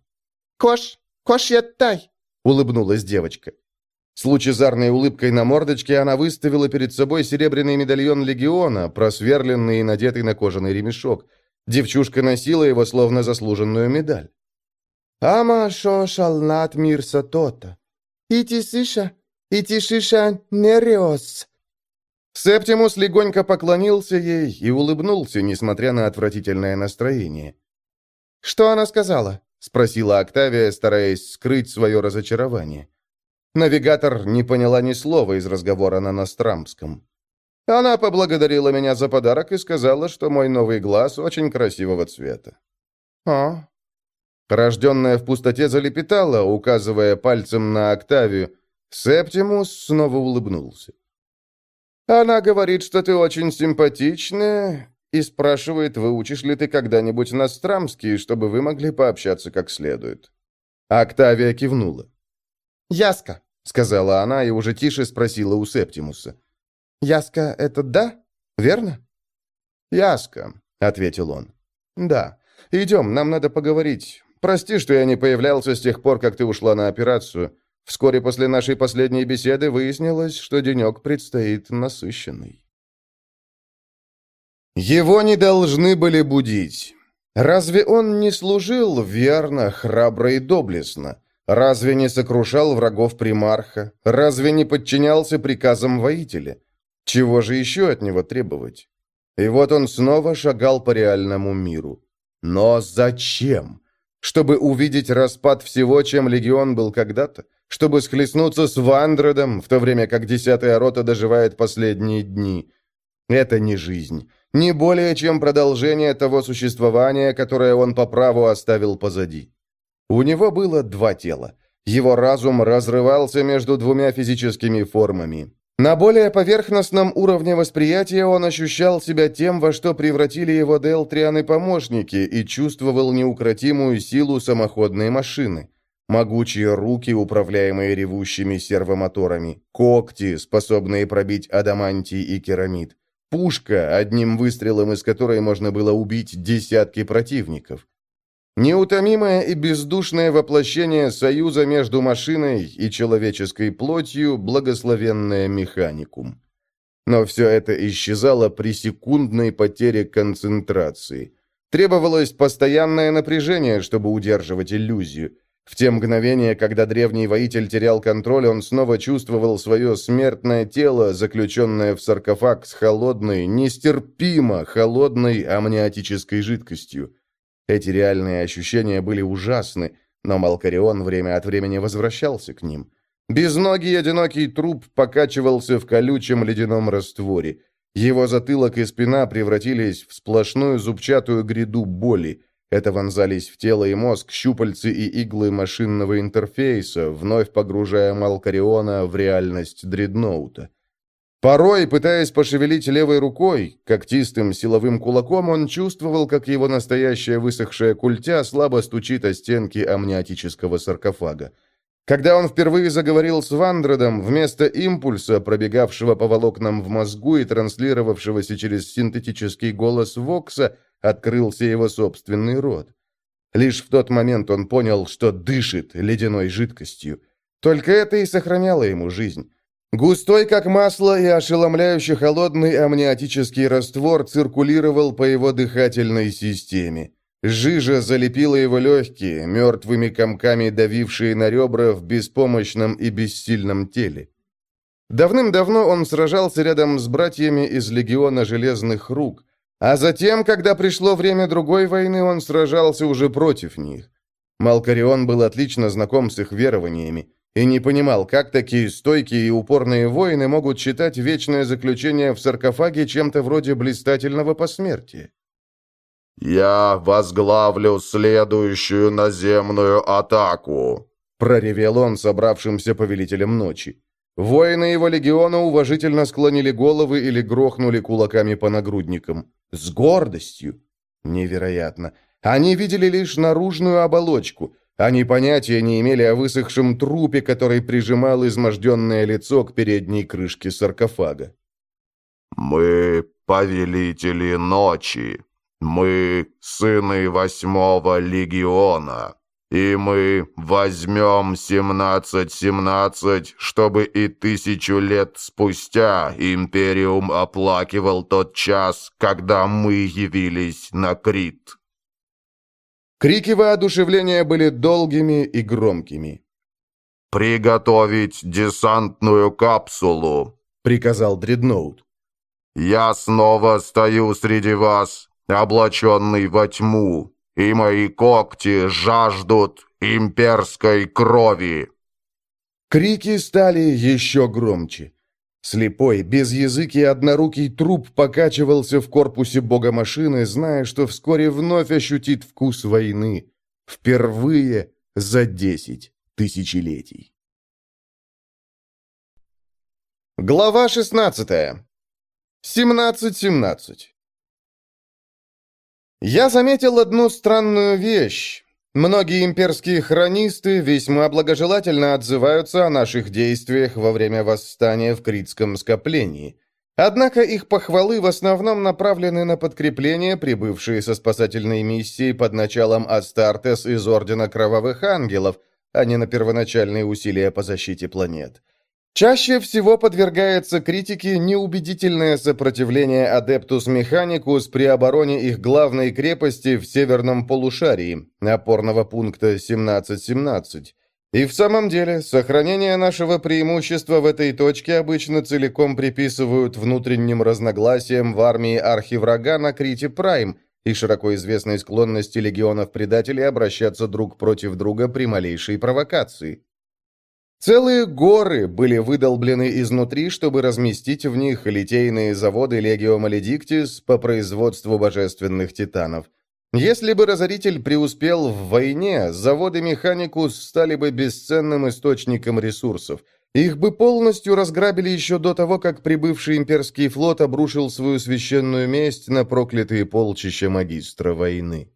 «Кош, кош яттай!» — улыбнулась девочка. С лучезарной улыбкой на мордочке она выставила перед собой серебряный медальон легиона, просверленный и надетый на кожаный ремешок. Девчушка носила его, словно заслуженную медаль. «Ама шо шалнат мирса тота. Ити сиша, ити шиша нериос». Септимус легонько поклонился ей и улыбнулся, несмотря на отвратительное настроение. «Что она сказала?» — спросила Октавия, стараясь скрыть свое разочарование. Навигатор не поняла ни слова из разговора на Нострамском. Она поблагодарила меня за подарок и сказала, что мой новый глаз очень красивого цвета. «А?» Рожденная в пустоте залепетала, указывая пальцем на Октавию. Септимус снова улыбнулся. Она говорит, что ты очень симпатичная, и спрашивает, выучишь ли ты когда-нибудь Настрамский, чтобы вы могли пообщаться как следует». Октавия кивнула. «Яска», — сказала она и уже тише спросила у Септимуса. «Яска — это да, верно?» «Яска», — ответил он. «Да. Идем, нам надо поговорить. Прости, что я не появлялся с тех пор, как ты ушла на операцию. Вскоре после нашей последней беседы выяснилось, что денек предстоит насыщенный». Его не должны были будить. Разве он не служил верно, храбро и доблестно? Разве не сокрушал врагов примарха? Разве не подчинялся приказам воителя? Чего же еще от него требовать? И вот он снова шагал по реальному миру. Но зачем? Чтобы увидеть распад всего, чем легион был когда-то? Чтобы схлестнуться с Вандредом, в то время как десятая рота доживает последние дни? Это не жизнь. Не более чем продолжение того существования, которое он по праву оставил позади. У него было два тела. Его разум разрывался между двумя физическими формами. На более поверхностном уровне восприятия он ощущал себя тем, во что превратили его Делтрианы-помощники, и чувствовал неукротимую силу самоходной машины. Могучие руки, управляемые ревущими сервомоторами, когти, способные пробить адамантий и керамид, Пушка, одним выстрелом из которой можно было убить десятки противников. Неутомимое и бездушное воплощение союза между машиной и человеческой плотью, благословенное механикум. Но все это исчезало при секундной потере концентрации. Требовалось постоянное напряжение, чтобы удерживать иллюзию – в те мгновения, когда древний воитель терял контроль, он снова чувствовал свое смертное тело, заключенное в саркофаг с холодной, нестерпимо холодной амниотической жидкостью. Эти реальные ощущения были ужасны, но Малкарион время от времени возвращался к ним. Безногий одинокий труп покачивался в колючем ледяном растворе. Его затылок и спина превратились в сплошную зубчатую гряду боли. Это вонзались в тело и мозг щупальцы и иглы машинного интерфейса, вновь погружая Малкариона в реальность дредноута. Порой, пытаясь пошевелить левой рукой, когтистым силовым кулаком, он чувствовал, как его настоящая высохшая культя слабо стучит о стенки амниотического саркофага. Когда он впервые заговорил с Вандредом, вместо импульса, пробегавшего по волокнам в мозгу и транслировавшегося через синтетический голос Вокса, открылся его собственный рот. Лишь в тот момент он понял, что дышит ледяной жидкостью. Только это и сохраняло ему жизнь. Густой, как масло, и ошеломляюще холодный амниотический раствор циркулировал по его дыхательной системе. Жижа залепила его легкие, мертвыми комками давившие на ребра в беспомощном и бессильном теле. Давным-давно он сражался рядом с братьями из Легиона Железных Рук, а затем, когда пришло время другой войны, он сражался уже против них. Малкарион был отлично знаком с их верованиями и не понимал, как такие стойкие и упорные воины могут считать вечное заключение в саркофаге чем-то вроде блистательного посмертия. «Я возглавлю следующую наземную атаку», — проревел он собравшимся повелителем ночи. Воины его легиона уважительно склонили головы или грохнули кулаками по нагрудникам. С гордостью. Невероятно. Они видели лишь наружную оболочку. Они понятия не имели о высохшем трупе, который прижимал изможденное лицо к передней крышке саркофага. «Мы повелители ночи. Мы сыны восьмого легиона. И мы возьмем 17-17, чтобы и тысячу лет спустя Империум оплакивал тот час, когда мы явились на Крит. Крики воодушевления были долгими и громкими. «Приготовить десантную капсулу», — приказал Дредноут. «Я снова стою среди вас, облаченный во тьму, и мои когти жаждут имперской крови!» Крики стали еще громче. Слепой, безязыкий однорукий труп покачивался в корпусе бога машины, зная, что вскоре вновь ощутит вкус войны. Впервые за десять тысячелетий. Глава шестнадцатая. 17-17. Я заметил одну странную вещь. Многие имперские хронисты весьма благожелательно отзываются о наших действиях во время восстания в Критском скоплении. Однако их похвалы в основном направлены на подкрепление, прибывшие со спасательной миссией под началом Астартес из Ордена Кровавых Ангелов, а не на первоначальные усилия по защите планет. Чаще всего подвергается критике неубедительное сопротивление Адептус Механикус при обороне их главной крепости в северном полушарии, опорного пункта 1717. И в самом деле, сохранение нашего преимущества в этой точке обычно целиком приписывают внутренним разногласиям в армии архиврага на Крите Прайм и широко известной склонности легионов-предателей обращаться друг против друга при малейшей провокации. Целые горы были выдолблены изнутри, чтобы разместить в них литейные заводы Legio Maledictis по производству божественных титанов. Если бы Разоритель преуспел в войне, заводы Механикус стали бы бесценным источником ресурсов. Их бы полностью разграбили еще до того, как прибывший имперский флот обрушил свою священную месть на проклятые полчища магистра войны.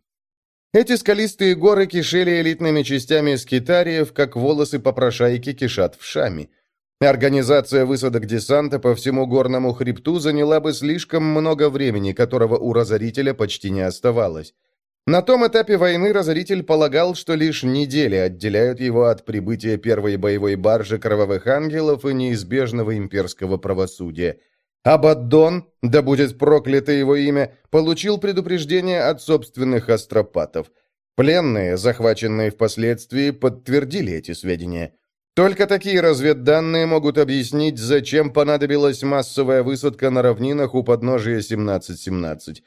Эти скалистые горы кишели элитными частями скитариев, как волосы попрошайки кишат в шами. Организация высадок десанта по всему горному хребту заняла бы слишком много времени, которого у Разорителя почти не оставалось. На том этапе войны Разоритель полагал, что лишь недели отделяют его от прибытия первой боевой баржи Кровавых Ангелов и неизбежного имперского правосудия – Абаддон, да будет проклято его имя, получил предупреждение от собственных астропатов. Пленные, захваченные впоследствии, подтвердили эти сведения. Только такие разведданные могут объяснить, зачем понадобилась массовая высадка на равнинах у подножия 1717.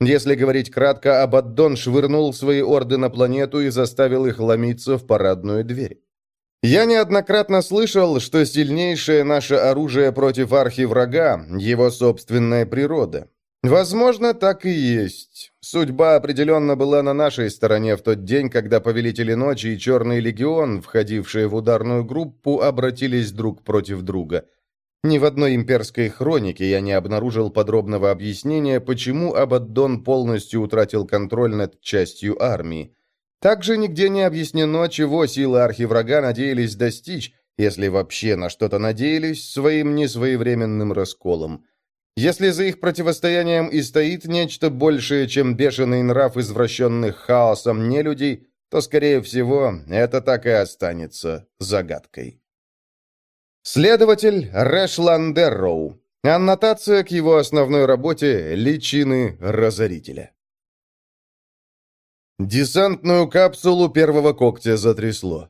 Если говорить кратко, Абаддон швырнул свои орды на планету и заставил их ломиться в парадную дверь. Я неоднократно слышал, что сильнейшее наше оружие против архиврага – его собственная природа. Возможно, так и есть. Судьба определенно была на нашей стороне в тот день, когда Повелители Ночи и Черный Легион, входившие в ударную группу, обратились друг против друга. Ни в одной имперской хронике я не обнаружил подробного объяснения, почему Абаддон полностью утратил контроль над частью армии. Также нигде не объяснено, чего силы архиврага надеялись достичь, если вообще на что-то надеялись, своим несвоевременным расколом. Если за их противостоянием и стоит нечто большее, чем бешеный нрав извращенных хаосом нелюдей, то, скорее всего, это так и останется загадкой. Следователь Рэш Ландерроу. Аннотация к его основной работе «Личины разорителя». Десантную капсулу первого когтя затрясло.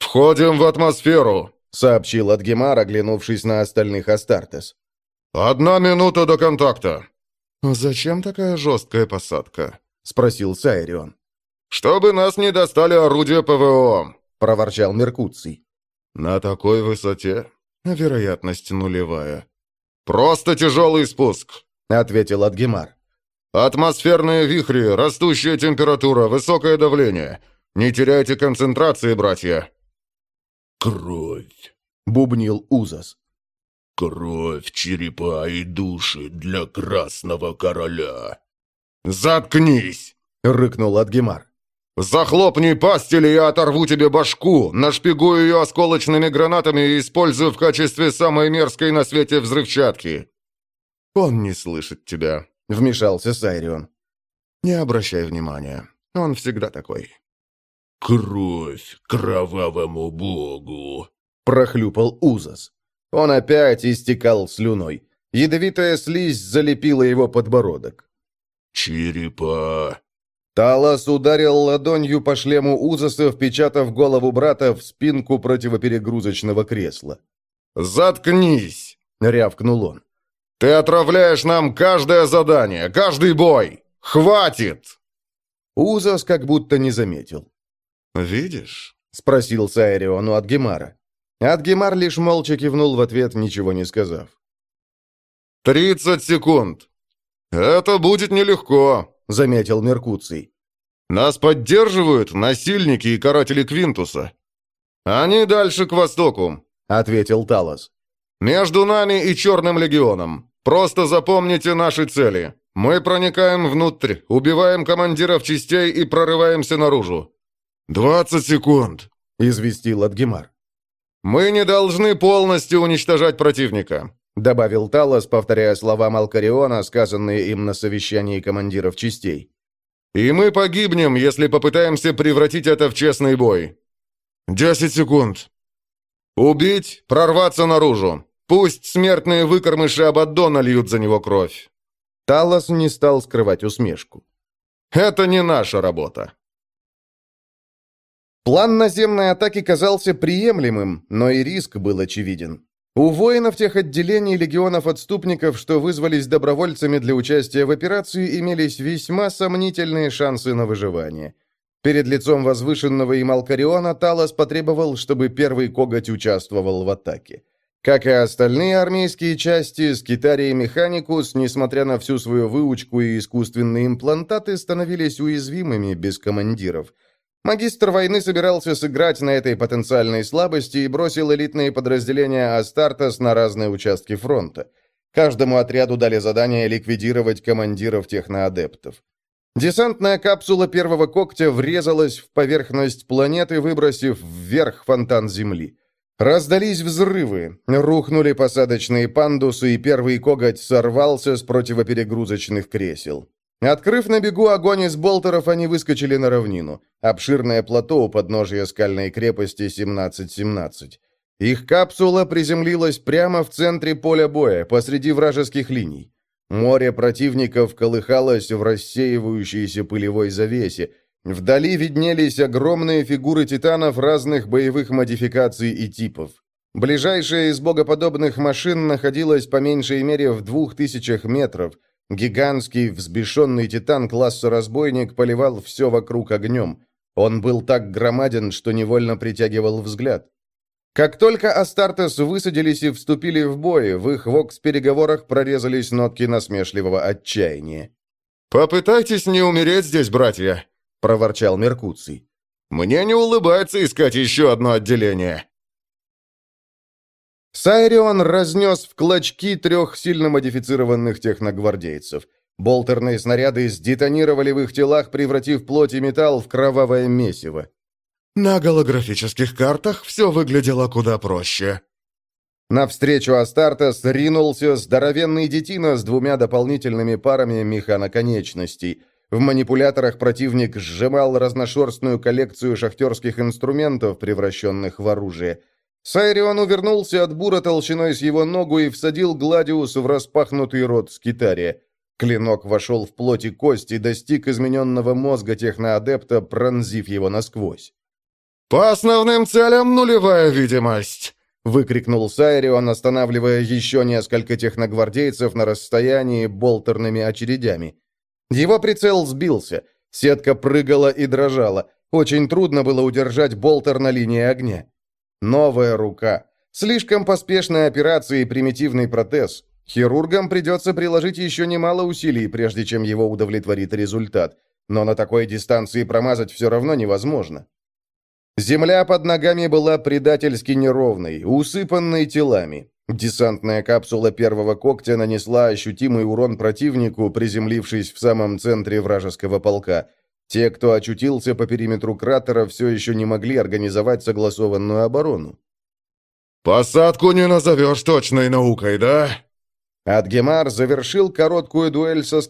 «Входим в атмосферу», — сообщил Адгемар, оглянувшись на остальных Астартес. «Одна минута до контакта». «Зачем такая жесткая посадка?» — спросил Сайрион. «Чтобы нас не достали орудия ПВО», — проворчал Меркуций. «На такой высоте вероятность нулевая». «Просто тяжелый спуск», — ответил Адгемар. «Атмосферные вихри, растущая температура, высокое давление. Не теряйте концентрации, братья!» «Кровь!» — бубнил Узас. «Кровь, черепа и души для Красного Короля!» «Заткнись!» — рыкнул Адгемар. «Захлопни пасть, или я оторву тебе башку, нашпигую ее осколочными гранатами и использую в качестве самой мерзкой на свете взрывчатки!» «Он не слышит тебя», — вмешался Сайрион. «Не обращай внимания. Он всегда такой». «Кровь кровавому богу!» — прохлюпал Узас. Он опять истекал слюной. Ядовитая слизь залепила его подбородок. «Черепа!» Талас ударил ладонью по шлему Узаса, впечатав голову брата в спинку противоперегрузочного кресла. «Заткнись!» — рявкнул он. «Ты отравляешь нам каждое задание, каждый бой! Хватит!» Узас как будто не заметил. «Видишь?» — спросил Сайрион у Адгемара. Адгемар лишь молча кивнул в ответ, ничего не сказав. «Тридцать секунд!» «Это будет нелегко», — заметил Меркуций. «Нас поддерживают насильники и каратели Квинтуса». «Они дальше к востоку», — ответил Талос. «Между нами и Черным легионом. Просто запомните наши цели. Мы проникаем внутрь, убиваем командиров частей и прорываемся наружу». «Двадцать секунд», — известил Адгемар. «Мы не должны полностью уничтожать противника», — добавил Талос, повторяя слова Малкариона, сказанные им на совещании командиров частей. «И мы погибнем, если попытаемся превратить это в честный бой». «Десять секунд». «Убить, прорваться наружу. Пусть смертные выкормыши Абаддона льют за него кровь». Талос не стал скрывать усмешку. «Это не наша работа». План наземной атаки казался приемлемым, но и риск был очевиден. У воинов тех отделений легионов-отступников, что вызвались добровольцами для участия в операции, имелись весьма сомнительные шансы на выживание. Перед лицом возвышенного им Алкариона Талос потребовал, чтобы первый коготь участвовал в атаке. Как и остальные армейские части, Скитарий и Механикус, несмотря на всю свою выучку и искусственные имплантаты, становились уязвимыми без командиров. Магистр войны собирался сыграть на этой потенциальной слабости и бросил элитные подразделения Астартес на разные участки фронта. Каждому отряду дали задание ликвидировать командиров техноадептов. Десантная капсула первого когтя врезалась в поверхность планеты, выбросив вверх фонтан Земли. Раздались взрывы, рухнули посадочные пандусы, и первый коготь сорвался с противоперегрузочных кресел. Открыв на бегу огонь из болтеров, они выскочили на равнину. Обширное плато у подножия скальной крепости 1717. Их капсула приземлилась прямо в центре поля боя, посреди вражеских линий. Море противников колыхалось в рассеивающейся пылевой завесе, Вдали виднелись огромные фигуры титанов разных боевых модификаций и типов. Ближайшая из богоподобных машин находилась по меньшей мере в двух тысячах метров. Гигантский взбешенный титан класса разбойник поливал все вокруг огнем. Он был так громаден, что невольно притягивал взгляд. Как только Астартес высадились и вступили в бой, в их вокс-переговорах прорезались нотки насмешливого отчаяния. «Попытайтесь не умереть здесь, братья!» — проворчал Меркуций. «Мне не улыбается искать еще одно отделение». Сайрион разнес в клочки трех сильно модифицированных техногвардейцев. Болтерные снаряды сдетонировали в их телах, превратив плоть и металл в кровавое месиво. «На голографических картах все выглядело куда проще», Навстречу Астартес ринулся здоровенный детина с двумя дополнительными парами механоконечностей. В манипуляторах противник сжимал разношерстную коллекцию шахтерских инструментов, превращенных в оружие. Сайрион увернулся от бура толщиной с его ногу и всадил Гладиус в распахнутый рот скитария. Клинок вошел в плоть и кость и достиг измененного мозга техноадепта, пронзив его насквозь. «По основным целям нулевая видимость!» — выкрикнул Сайрион, останавливая еще несколько техногвардейцев на расстоянии болтерными очередями. Его прицел сбился. Сетка прыгала и дрожала. Очень трудно было удержать болтер на линии огня. Новая рука. Слишком поспешная операция и примитивный протез. Хирургам придется приложить еще немало усилий, прежде чем его удовлетворит результат. Но на такой дистанции промазать все равно невозможно. Земля под ногами была предательски неровной, усыпанной телами. Десантная капсула первого когтя нанесла ощутимый урон противнику, приземлившись в самом центре вражеского полка. Те, кто очутился по периметру кратера, все еще не могли организовать согласованную оборону. «Посадку не назовешь точной наукой, да?» Адгемар завершил короткую дуэль со